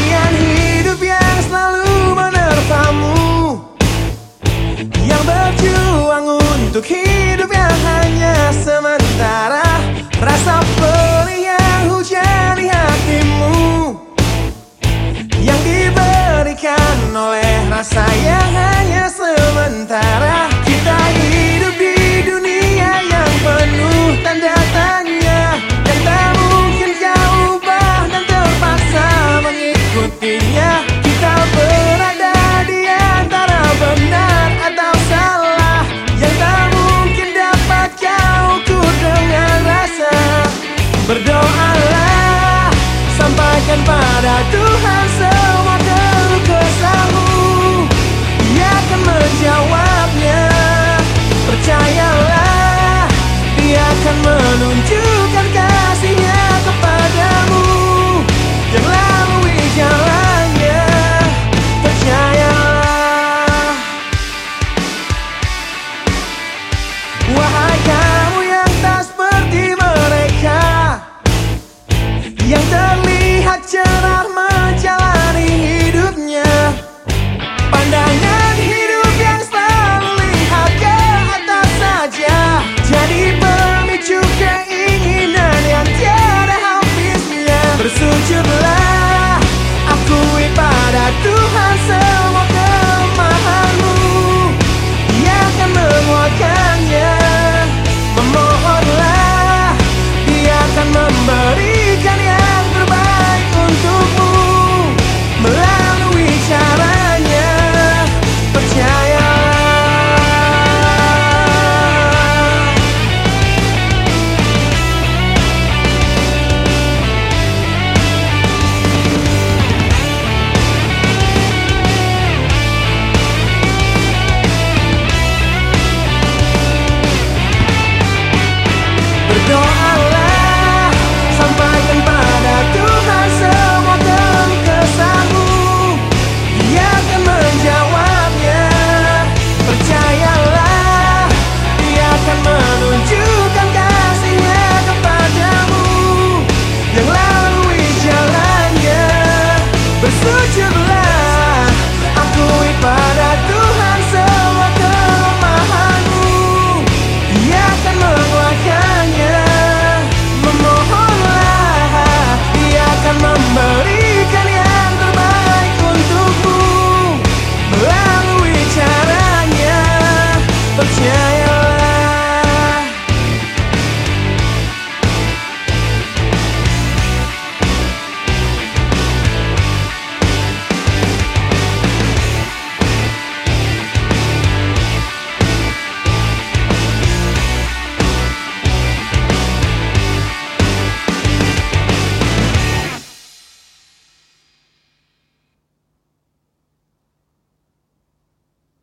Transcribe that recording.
Ujian hidup yang selalu menerpamu Yang berjuang untuk hidup I do have